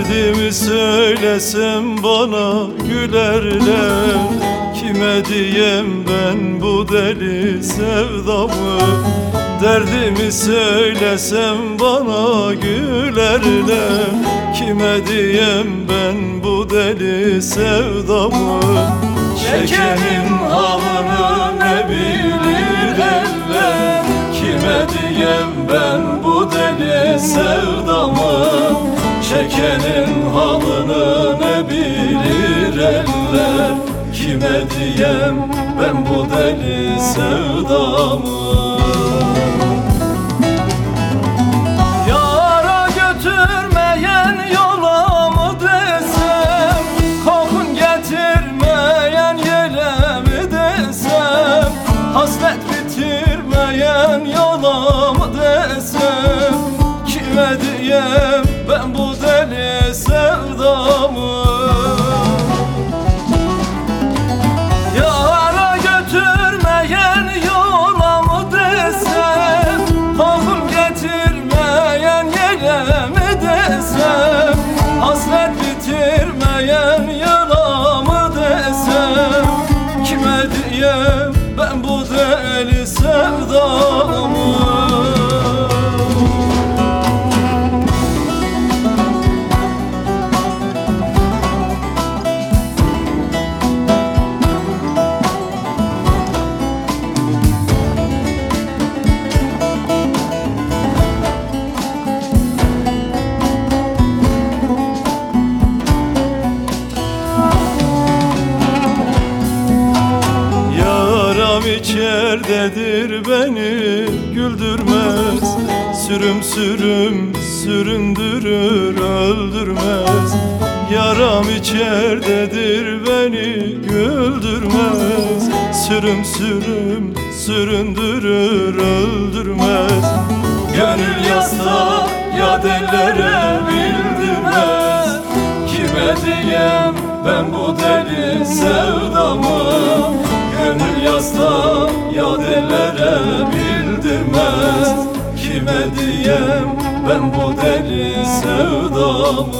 Derdimi söylesem bana gülerler. Kime diyem ben bu deli sevdamı? Derdimi söylesem bana gülerler. Kime diyem ben bu deli sevdamı? Çekenin halını ne bilir eller Kime diyem ben bu deli sevdamı Çekenin halını ne bilir eller? Kime diyem ben bu deli sevdamı içerdedir beni güldürmez. Sürüm sürüm süründürür öldürmez. Yaram içerdedir beni güldürmez. Sürüm sürüm süründürür öldürmez. Gönül yasta ya dellere bildirmez. Kime diyem ben bu deli sevdamı Gönül yasta ya dellere bildirmez. Kime diyem ben bu deli sevdamı